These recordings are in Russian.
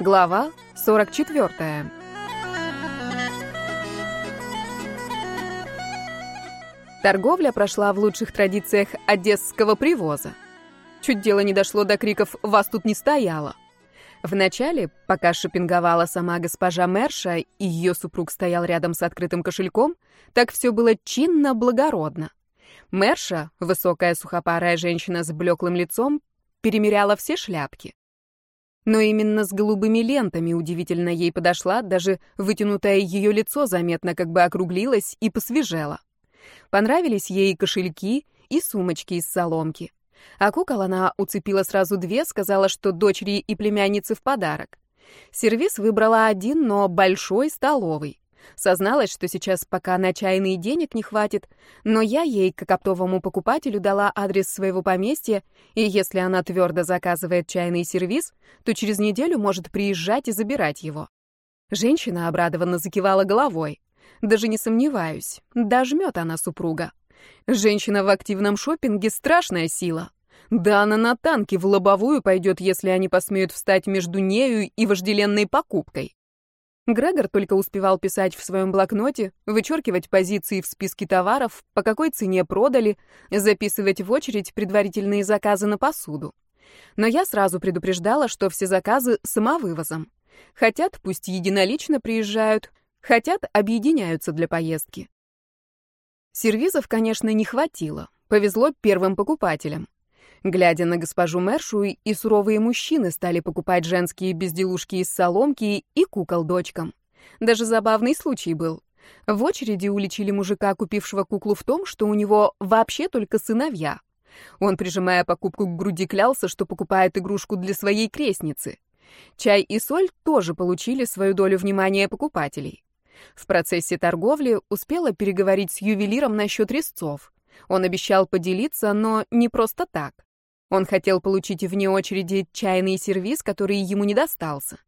Глава 44. Торговля прошла в лучших традициях одесского привоза. Чуть дело не дошло до криков «Вас тут не стояло!». Вначале, пока шопинговала сама госпожа Мерша и ее супруг стоял рядом с открытым кошельком, так все было чинно-благородно. Мерша, высокая сухопарая женщина с блеклым лицом, перемеряла все шляпки. Но именно с голубыми лентами удивительно ей подошла, даже вытянутое ее лицо заметно как бы округлилось и посвежело. Понравились ей кошельки, и сумочки из соломки. А кукол она уцепила сразу две, сказала, что дочери и племянницы в подарок. Сервис выбрала один, но большой, столовый. Созналась, что сейчас пока на чайные денег не хватит, но я ей, как оптовому покупателю, дала адрес своего поместья, и если она твердо заказывает чайный сервиз, то через неделю может приезжать и забирать его. Женщина обрадованно закивала головой. Даже не сомневаюсь, дожмет она супруга. Женщина в активном шопинге — страшная сила. Да она на танке в лобовую пойдет, если они посмеют встать между нею и вожделенной покупкой. Грегор только успевал писать в своем блокноте, вычеркивать позиции в списке товаров, по какой цене продали, записывать в очередь предварительные заказы на посуду. Но я сразу предупреждала, что все заказы самовывозом. Хотят, пусть единолично приезжают, хотят, объединяются для поездки. Сервизов, конечно, не хватило. Повезло первым покупателям. Глядя на госпожу Мершу, и суровые мужчины стали покупать женские безделушки из соломки и кукол дочкам. Даже забавный случай был. В очереди уличили мужика, купившего куклу в том, что у него вообще только сыновья. Он, прижимая покупку к груди, клялся, что покупает игрушку для своей крестницы. Чай и соль тоже получили свою долю внимания покупателей. В процессе торговли успела переговорить с ювелиром насчет резцов. Он обещал поделиться, но не просто так. Он хотел получить вне очереди чайный сервиз, который ему не достался.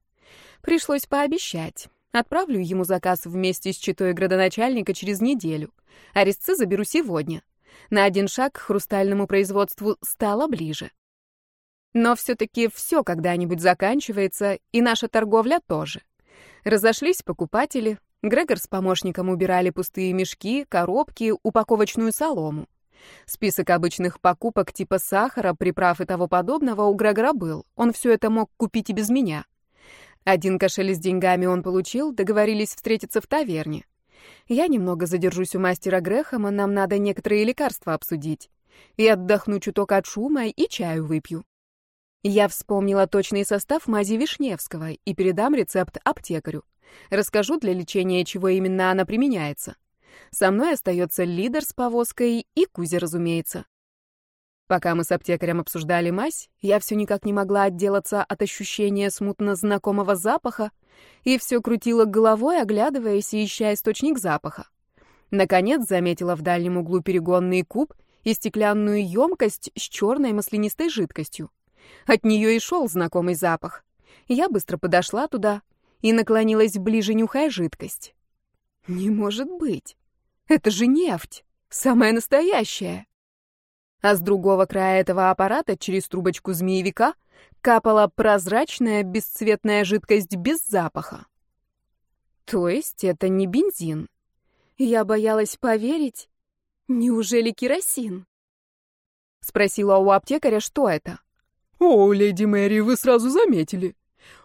Пришлось пообещать. Отправлю ему заказ вместе с читой градоначальника через неделю. А резцы заберу сегодня. На один шаг к хрустальному производству стало ближе. Но все-таки все когда-нибудь заканчивается, и наша торговля тоже. Разошлись покупатели. Грегор с помощником убирали пустые мешки, коробки, упаковочную солому. Список обычных покупок типа сахара, приправ и того подобного у Грегора был. Он все это мог купить и без меня. Один кошель с деньгами он получил, договорились встретиться в таверне. Я немного задержусь у мастера Грехама, нам надо некоторые лекарства обсудить. И отдохну чуток от шума и чаю выпью. Я вспомнила точный состав мази Вишневского и передам рецепт аптекарю. Расскажу, для лечения чего именно она применяется. Со мной остается лидер с повозкой и Кузя, разумеется. Пока мы с аптекарем обсуждали мазь, я все никак не могла отделаться от ощущения смутно знакомого запаха и все крутила головой, оглядываясь и ища источник запаха. Наконец заметила в дальнем углу перегонный куб и стеклянную емкость с черной маслянистой жидкостью. От нее и шел знакомый запах. Я быстро подошла туда и наклонилась ближе, нюхая жидкость. Не может быть. Это же нефть, самая настоящая. А с другого края этого аппарата через трубочку змеевика капала прозрачная бесцветная жидкость без запаха. То есть это не бензин. Я боялась поверить. Неужели керосин? Спросила у аптекаря, что это. «О, леди Мэри, вы сразу заметили.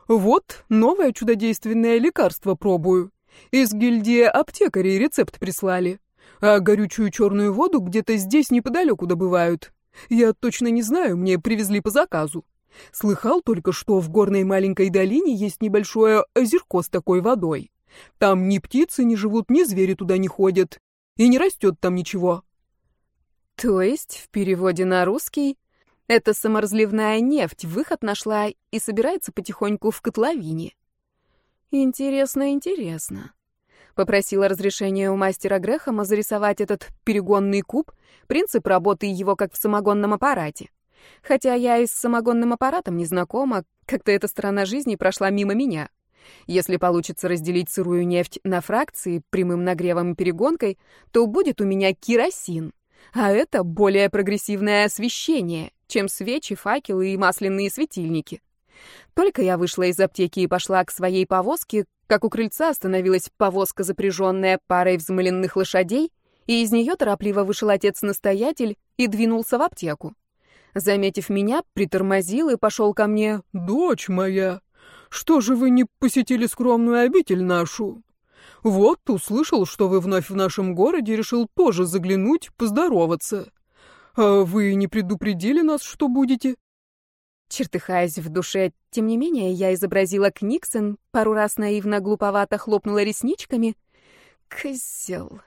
Вот новое чудодейственное лекарство пробую. Из гильдии аптекарей рецепт прислали. А горючую черную воду где-то здесь неподалеку добывают. Я точно не знаю, мне привезли по заказу. Слыхал только, что в горной маленькой долине есть небольшое озерко с такой водой. Там ни птицы не живут, ни звери туда не ходят. И не растет там ничего. То есть, в переводе на русский, эта саморазливная нефть выход нашла и собирается потихоньку в котловине. Интересно, интересно. Попросила разрешения у мастера Грехама зарисовать этот перегонный куб, принцип работы его как в самогонном аппарате. Хотя я и с самогонным аппаратом не знакома, как-то эта сторона жизни прошла мимо меня. Если получится разделить сырую нефть на фракции прямым нагревом и перегонкой, то будет у меня керосин. А это более прогрессивное освещение, чем свечи, факелы и масляные светильники. Только я вышла из аптеки и пошла к своей повозке, как у крыльца остановилась повозка, запряженная парой взмыленных лошадей, и из нее торопливо вышел отец-настоятель и двинулся в аптеку. Заметив меня, притормозил и пошел ко мне. «Дочь моя, что же вы не посетили скромную обитель нашу? Вот, услышал, что вы вновь в нашем городе, решил тоже заглянуть, поздороваться. А вы не предупредили нас, что будете?» Чертыхаясь в душе, тем не менее, я изобразила Книксон, пару раз наивно-глуповато хлопнула ресничками. Козел.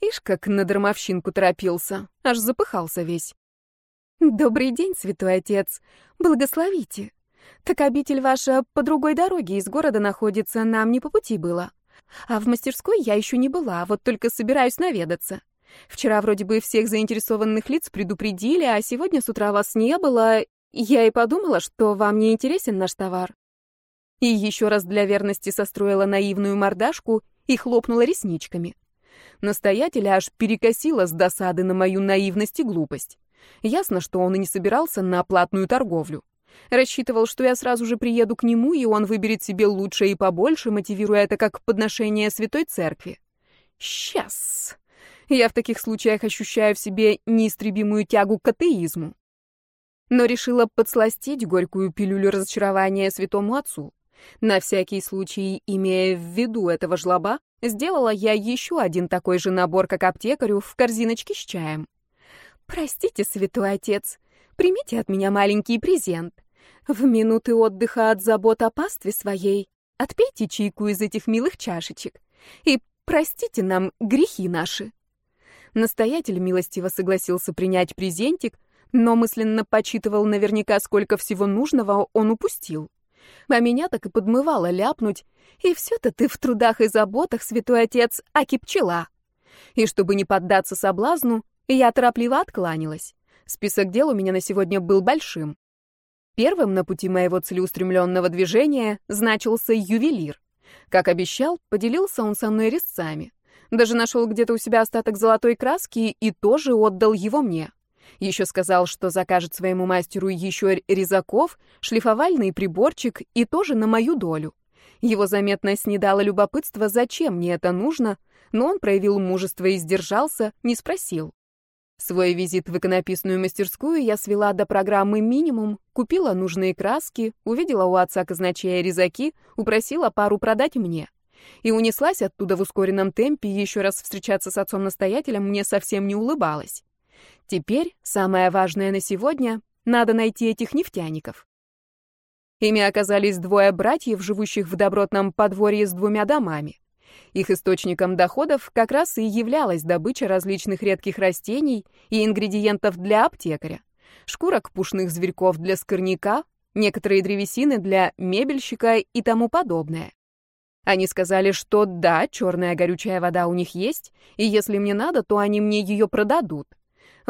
Ишь, как на дармовщинку торопился, аж запыхался весь. «Добрый день, святой отец. Благословите. Так обитель ваша по другой дороге из города находится, нам не по пути было. А в мастерской я еще не была, вот только собираюсь наведаться. Вчера вроде бы всех заинтересованных лиц предупредили, а сегодня с утра вас не было. Я и подумала, что вам не интересен наш товар. И еще раз для верности состроила наивную мордашку и хлопнула ресничками. Настоятеля аж перекосила с досады на мою наивность и глупость. Ясно, что он и не собирался на платную торговлю. Рассчитывал, что я сразу же приеду к нему, и он выберет себе лучше и побольше, мотивируя это как подношение Святой Церкви. Сейчас. Я в таких случаях ощущаю в себе неистребимую тягу к атеизму. Но решила подсластить горькую пилюлю разочарования святому отцу. На всякий случай, имея в виду этого жлоба, сделала я еще один такой же набор, как аптекарю, в корзиночке с чаем. «Простите, святой отец, примите от меня маленький презент. В минуты отдыха от забот о пастве своей отпейте чайку из этих милых чашечек и простите нам грехи наши». Настоятель милостиво согласился принять презентик, но мысленно почитывал наверняка, сколько всего нужного он упустил. А меня так и подмывало ляпнуть, и все-то ты в трудах и заботах, святой отец, аки пчела. И чтобы не поддаться соблазну, я торопливо откланялась. Список дел у меня на сегодня был большим. Первым на пути моего целеустремленного движения значился ювелир. Как обещал, поделился он со мной резцами. Даже нашел где-то у себя остаток золотой краски и тоже отдал его мне. Еще сказал, что закажет своему мастеру еще резаков, шлифовальный приборчик и тоже на мою долю. Его заметно снедало любопытство, зачем мне это нужно, но он проявил мужество и сдержался, не спросил. Свой визит в иконописную мастерскую я свела до программы минимум, купила нужные краски, увидела у отца казначея резаки, упросила пару продать мне. И унеслась оттуда в ускоренном темпе, еще раз встречаться с отцом-настоятелем мне совсем не улыбалась. Теперь, самое важное на сегодня, надо найти этих нефтяников. Ими оказались двое братьев, живущих в добротном подворье с двумя домами. Их источником доходов как раз и являлась добыча различных редких растений и ингредиентов для аптекаря, шкурок пушных зверьков для скорняка, некоторые древесины для мебельщика и тому подобное. Они сказали, что да, черная горючая вода у них есть, и если мне надо, то они мне ее продадут.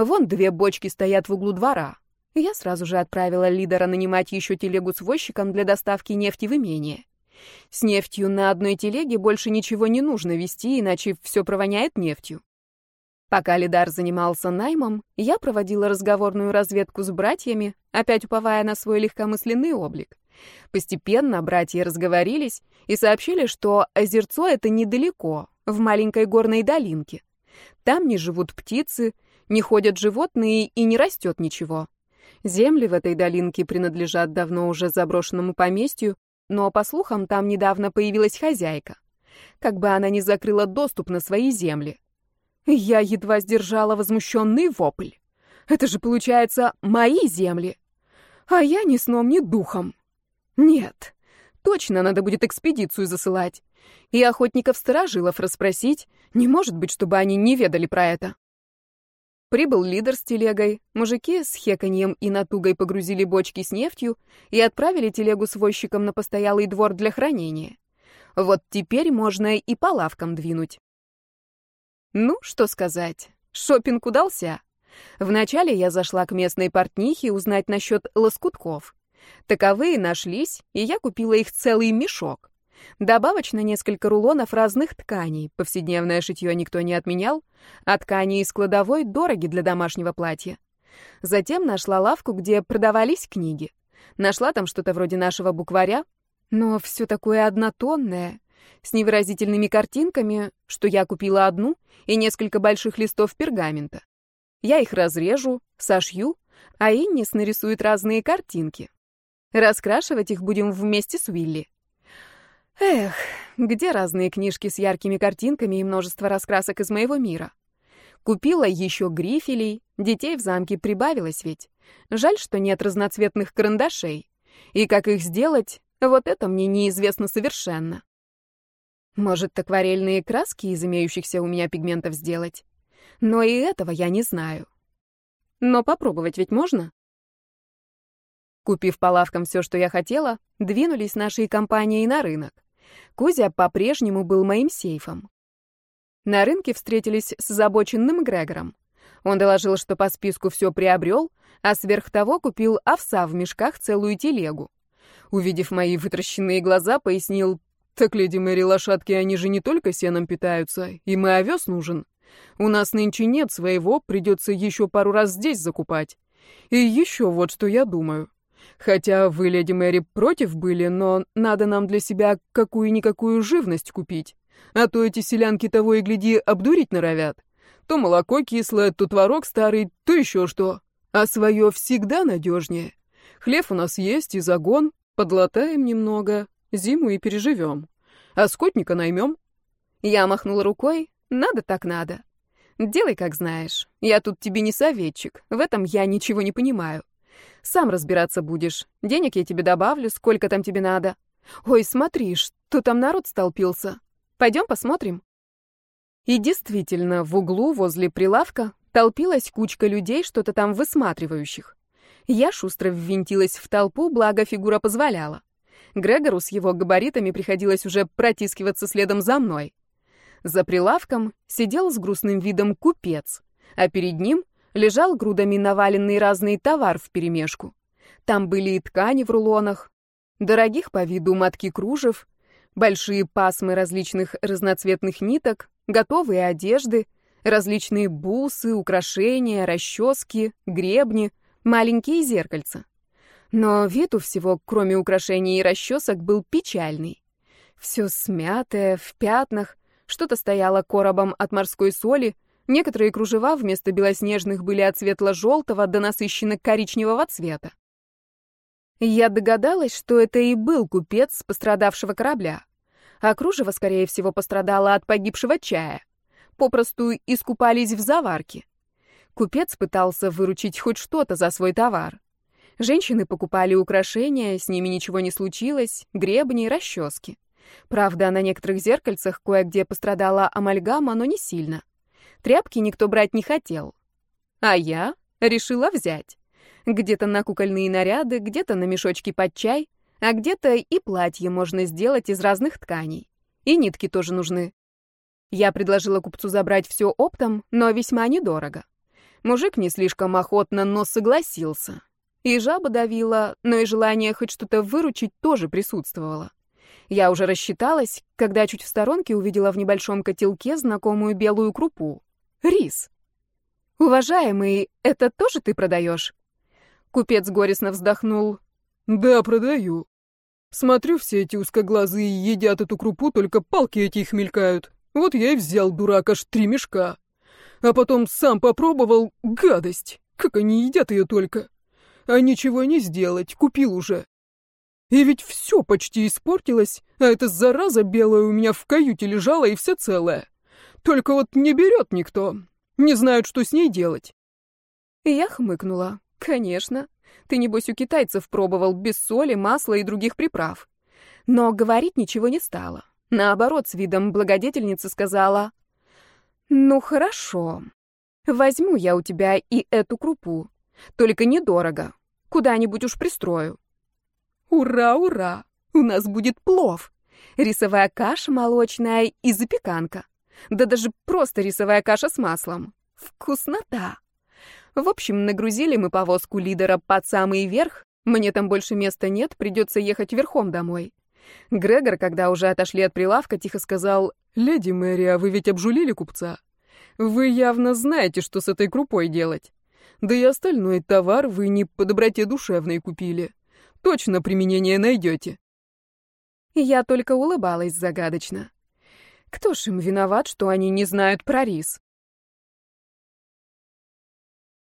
Вон две бочки стоят в углу двора. Я сразу же отправила лидера нанимать еще телегу с возчиком для доставки нефти в имение. С нефтью на одной телеге больше ничего не нужно вести, иначе все провоняет нефтью. Пока Лидар занимался наймом, я проводила разговорную разведку с братьями, опять уповая на свой легкомысленный облик. Постепенно братья разговорились и сообщили, что озерцо это недалеко, в маленькой горной долинке. Там не живут птицы, не ходят животные и не растет ничего. Земли в этой долинке принадлежат давно уже заброшенному поместью, но, по слухам, там недавно появилась хозяйка. Как бы она ни закрыла доступ на свои земли. Я едва сдержала возмущенный вопль. Это же, получается, мои земли. А я ни сном, ни духом. Нет, точно надо будет экспедицию засылать. И охотников-сторожилов расспросить. Не может быть, чтобы они не ведали про это. Прибыл лидер с телегой, мужики с хеканьем и натугой погрузили бочки с нефтью и отправили телегу с возчиком на постоялый двор для хранения. Вот теперь можно и по лавкам двинуть. Ну, что сказать, шопинг удался. Вначале я зашла к местной портнихе узнать насчет лоскутков. Таковые нашлись, и я купила их целый мешок. Добавочно несколько рулонов разных тканей. Повседневное шитье никто не отменял, а ткани из кладовой дороги для домашнего платья. Затем нашла лавку, где продавались книги. Нашла там что-то вроде нашего букваря, но все такое однотонное, с невыразительными картинками, что я купила одну и несколько больших листов пергамента. Я их разрежу, сошью, а Иннис нарисует разные картинки. Раскрашивать их будем вместе с Уилли. Эх, где разные книжки с яркими картинками и множество раскрасок из моего мира? Купила еще грифелей, детей в замке прибавилось ведь. Жаль, что нет разноцветных карандашей. И как их сделать, вот это мне неизвестно совершенно. Может, акварельные краски из имеющихся у меня пигментов сделать? Но и этого я не знаю. Но попробовать ведь можно? Купив по лавкам все, что я хотела, двинулись нашей компанией на рынок. Кузя по-прежнему был моим сейфом. На рынке встретились с озабоченным Грегором. Он доложил, что по списку все приобрел, а сверх того купил овса в мешках целую телегу. Увидев мои вытращенные глаза, пояснил, «Так, леди Мэри, лошадки, они же не только сеном питаются, им и овес нужен. У нас нынче нет своего, придется еще пару раз здесь закупать. И еще вот что я думаю. Хотя вы, леди Мэри, против были, но надо нам для себя какую-никакую живность купить. А то эти селянки того и гляди обдурить норовят. То молоко кислое, то творог старый, то еще что. А свое всегда надежнее. Хлеб у нас есть и загон, подлатаем немного, зиму и переживем. А скотника наймем. Я махнула рукой, надо так надо. Делай, как знаешь. Я тут тебе не советчик, в этом я ничего не понимаю. Сам разбираться будешь. Денег я тебе добавлю, сколько там тебе надо. Ой, смотри, что там народ столпился. Пойдем посмотрим». И действительно, в углу возле прилавка толпилась кучка людей, что-то там высматривающих. Я шустро ввинтилась в толпу, благо фигура позволяла. Грегору с его габаритами приходилось уже протискиваться следом за мной. За прилавком сидел с грустным видом купец, а перед ним лежал грудами наваленный разный товар вперемешку. Там были и ткани в рулонах, дорогих по виду матки кружев, большие пасмы различных разноцветных ниток, готовые одежды, различные бусы, украшения, расчески, гребни, маленькие зеркальца. Но вид у всего, кроме украшений и расчесок, был печальный. Все смятое, в пятнах, что-то стояло коробом от морской соли, некоторые кружева вместо белоснежных были от светло-желтого до насыщенно-коричневого цвета. Я догадалась, что это и был купец пострадавшего корабля. А кружево, скорее всего, пострадало от погибшего чая. Попросту искупались в заварке. Купец пытался выручить хоть что-то за свой товар. Женщины покупали украшения, с ними ничего не случилось, гребни, расчески. Правда, на некоторых зеркальцах кое-где пострадала амальгама, но не сильно. Тряпки никто брать не хотел. А я решила взять. Где-то на кукольные наряды, где-то на мешочки под чай, а где-то и платье можно сделать из разных тканей. И нитки тоже нужны. Я предложила купцу забрать все оптом, но весьма недорого. Мужик не слишком охотно, но согласился. И жаба давила, но и желание хоть что-то выручить тоже присутствовало. Я уже рассчиталась, когда чуть в сторонке увидела в небольшом котелке знакомую белую крупу. Рис. «Уважаемый, это тоже ты продаешь?» Купец горестно вздохнул. «Да, продаю. Смотрю, все эти узкоглазые едят эту крупу, только палки эти их мелькают. Вот я и взял, дурак, аж три мешка. А потом сам попробовал, гадость, как они едят ее только. А ничего не сделать, купил уже. И ведь все почти испортилось, а эта зараза белая у меня в каюте лежала и вся целая. Только вот не берет никто, не знают, что с ней делать. Я хмыкнула. Конечно. Ты, небось, у китайцев пробовал без соли, масла и других приправ. Но говорить ничего не стала. Наоборот, с видом благодетельницы сказала, «Ну, хорошо. Возьму я у тебя и эту крупу. Только недорого. Куда-нибудь уж пристрою». «Ура, ура! У нас будет плов. Рисовая каша молочная и запеканка. Да даже просто рисовая каша с маслом. Вкуснота!» В общем, нагрузили мы повозку лидера под самый верх. Мне там больше места нет, придется ехать верхом домой. Грегор, когда уже отошли от прилавка, тихо сказал, «Леди Мэри, а вы ведь обжулили купца? Вы явно знаете, что с этой крупой делать. Да и остальной товар вы не по доброте душевной купили. точно применение найдете. Я только улыбалась загадочно. Кто ж им виноват, что они не знают про рис?